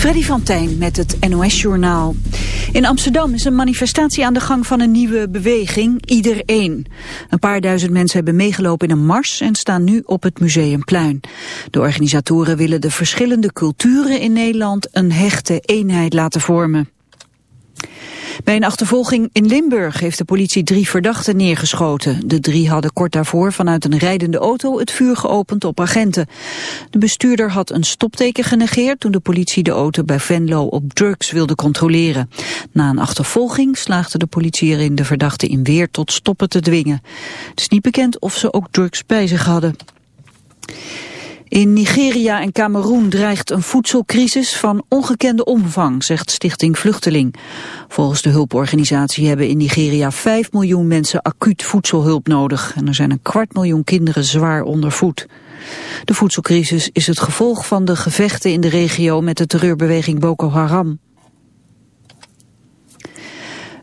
Freddy van Tijn met het NOS-journaal. In Amsterdam is een manifestatie aan de gang van een nieuwe beweging, Iedereen. Een paar duizend mensen hebben meegelopen in een mars en staan nu op het Museumplein. De organisatoren willen de verschillende culturen in Nederland een hechte eenheid laten vormen. Bij een achtervolging in Limburg heeft de politie drie verdachten neergeschoten. De drie hadden kort daarvoor vanuit een rijdende auto het vuur geopend op agenten. De bestuurder had een stopteken genegeerd toen de politie de auto bij Venlo op drugs wilde controleren. Na een achtervolging slaagde de politie erin de verdachten in weer tot stoppen te dwingen. Het is niet bekend of ze ook drugs bij zich hadden. In Nigeria en Cameroen dreigt een voedselcrisis van ongekende omvang, zegt Stichting Vluchteling. Volgens de hulporganisatie hebben in Nigeria 5 miljoen mensen acuut voedselhulp nodig. En er zijn een kwart miljoen kinderen zwaar ondervoed. De voedselcrisis is het gevolg van de gevechten in de regio met de terreurbeweging Boko Haram.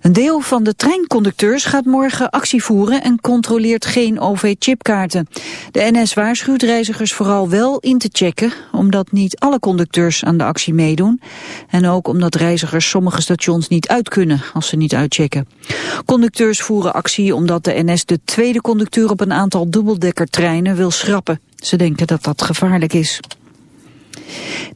Een deel van de treinconducteurs gaat morgen actie voeren en controleert geen OV-chipkaarten. De NS waarschuwt reizigers vooral wel in te checken, omdat niet alle conducteurs aan de actie meedoen. En ook omdat reizigers sommige stations niet uit kunnen als ze niet uitchecken. Conducteurs voeren actie omdat de NS de tweede conducteur op een aantal dubbeldekkertreinen wil schrappen. Ze denken dat dat gevaarlijk is.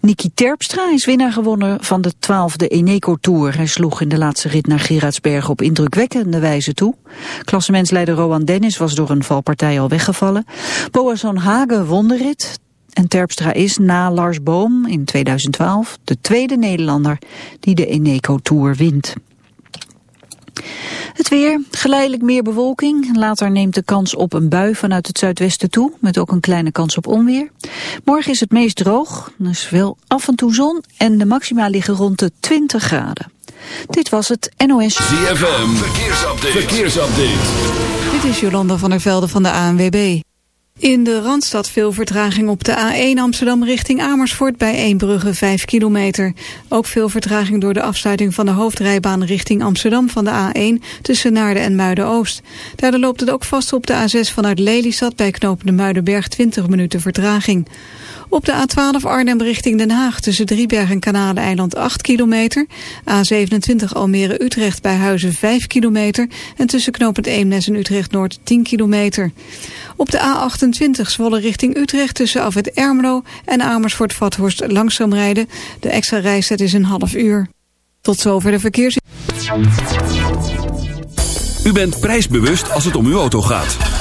Niki Terpstra is winnaar gewonnen van de twaalfde Eneco Tour. Hij sloeg in de laatste rit naar Gerardsberg op indrukwekkende wijze toe. Klassementsleider Rowan Dennis was door een valpartij al weggevallen. Boasson Hagen won de rit. En Terpstra is na Lars Boom in 2012 de tweede Nederlander die de Eneco Tour wint. Het weer, geleidelijk meer bewolking. Later neemt de kans op een bui vanuit het zuidwesten toe, met ook een kleine kans op onweer. Morgen is het meest droog, is wel af en toe zon en de maxima liggen rond de 20 graden. Dit was het NOS. ZFM, verkeersupdate. verkeersupdate. Dit is Jolanda van der Velde van de ANWB. In de Randstad veel vertraging op de A1 Amsterdam richting Amersfoort bij Eembrugge 5 kilometer. Ook veel vertraging door de afsluiting van de hoofdrijbaan richting Amsterdam van de A1 tussen Naarden en Muiden-Oost. Daardoor loopt het ook vast op de A6 vanuit Lelystad bij knopende Muidenberg 20 minuten vertraging. Op de A12 Arnhem richting Den Haag tussen Drieberg en Kanaleneiland 8 kilometer. A27 Almere-Utrecht bij Huizen 5 kilometer. En tussen knooppunt Eemnes en Utrecht-Noord 10 kilometer. Op de A28 Zwolle richting Utrecht tussen Afwet Ermelo en Amersfoort-Vathorst langzaam rijden. De extra reistijd is een half uur. Tot zover de verkeers... U bent prijsbewust als het om uw auto gaat.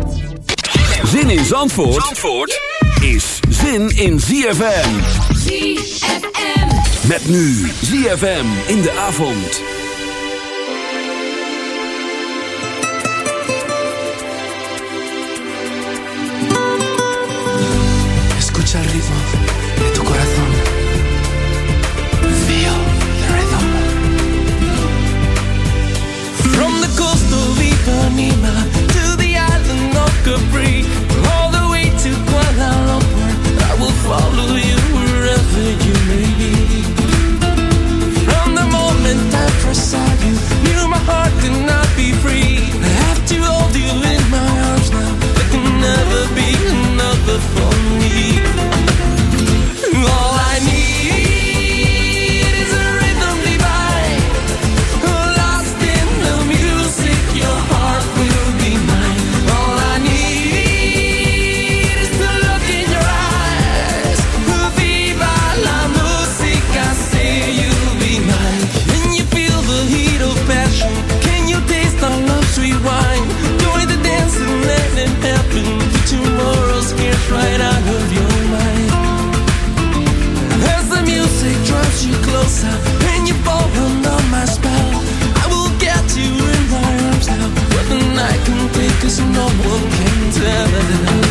Zin in Zandvoort, Zandvoort is zin in ZFM. ZFM. Met nu ZFM in de avond. Escucha el ritmo de tu corazón. Feel the rhythm. From the coast of Ipanema to the island of Capri, cause no one can tell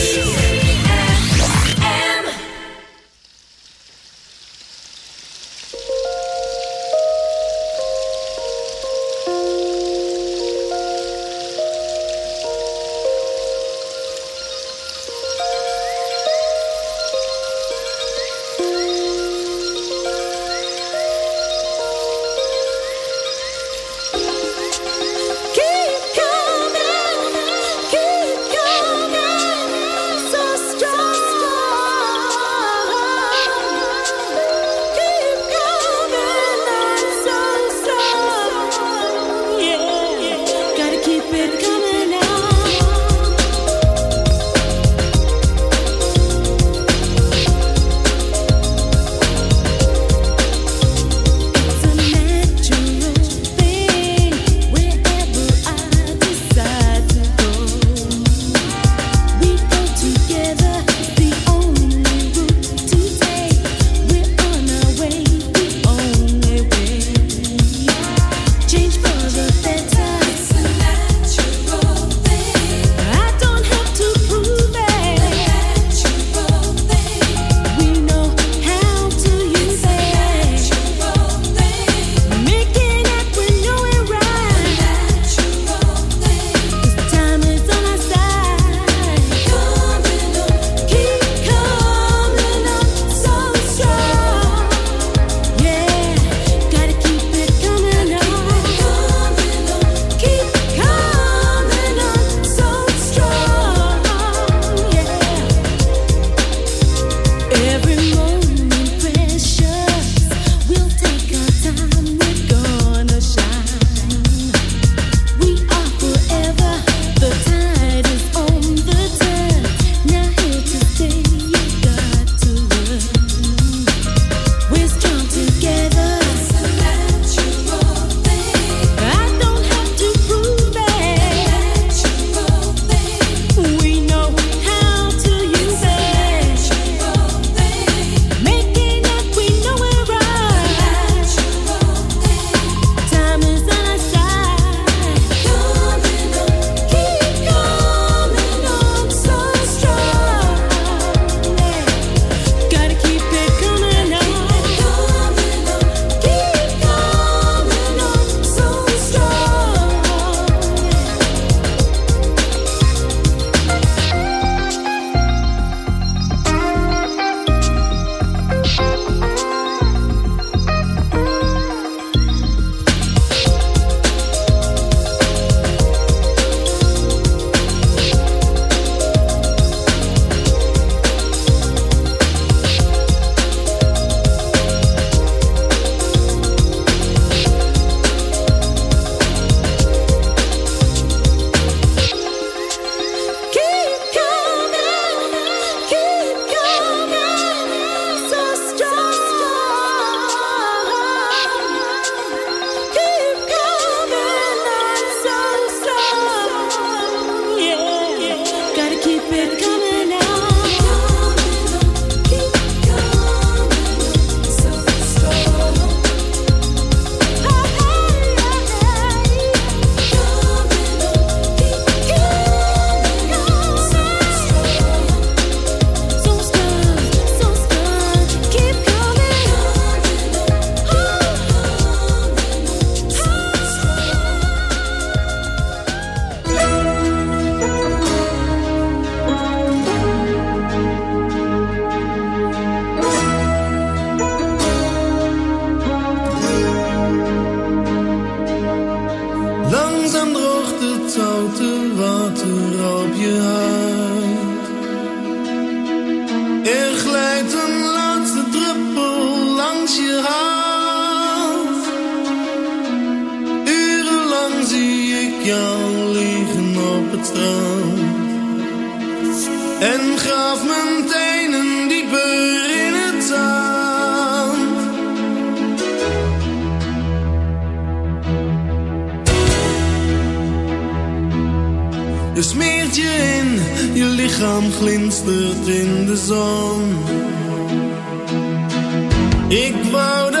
Ik wou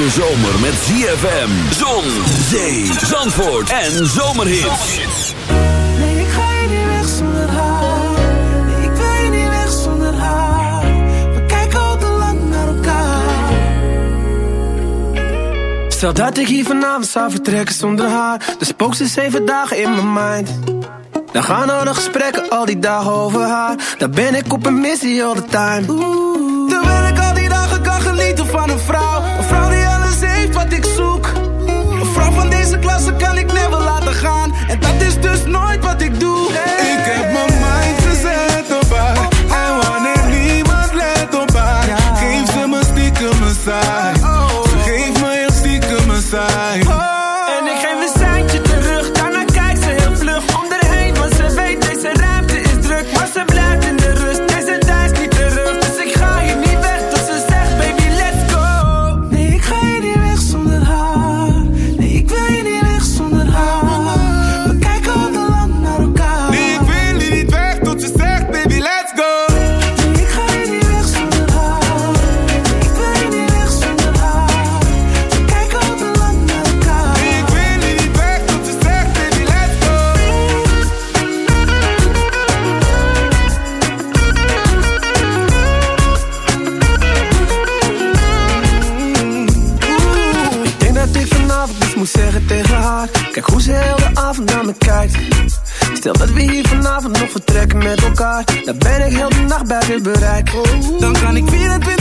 De zomer met ZFM, zon, zee, zandvoort en zomerhits. Nee, ik ga niet weg zonder haar. Ik wil niet weg zonder haar. We kijken al te lang naar elkaar. Stel dat ik hier vanavond zou vertrekken zonder haar. De spookt ze zeven dagen in mijn mind. Dan gaan al de gesprekken al die dagen over haar. Dan ben ik op een missie all the time. Oeh. Terwijl ik al die dagen kan genieten van een vrouw ik zoek. Een vrouw van deze klasse kan ik never laten gaan. En dat is dus nooit wat ik doe. Ik heb mijn Dat we hier vanavond nog vertrekken met elkaar. Dan ben ik heel de nacht buiten bereik. Dan kan ik 24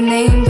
name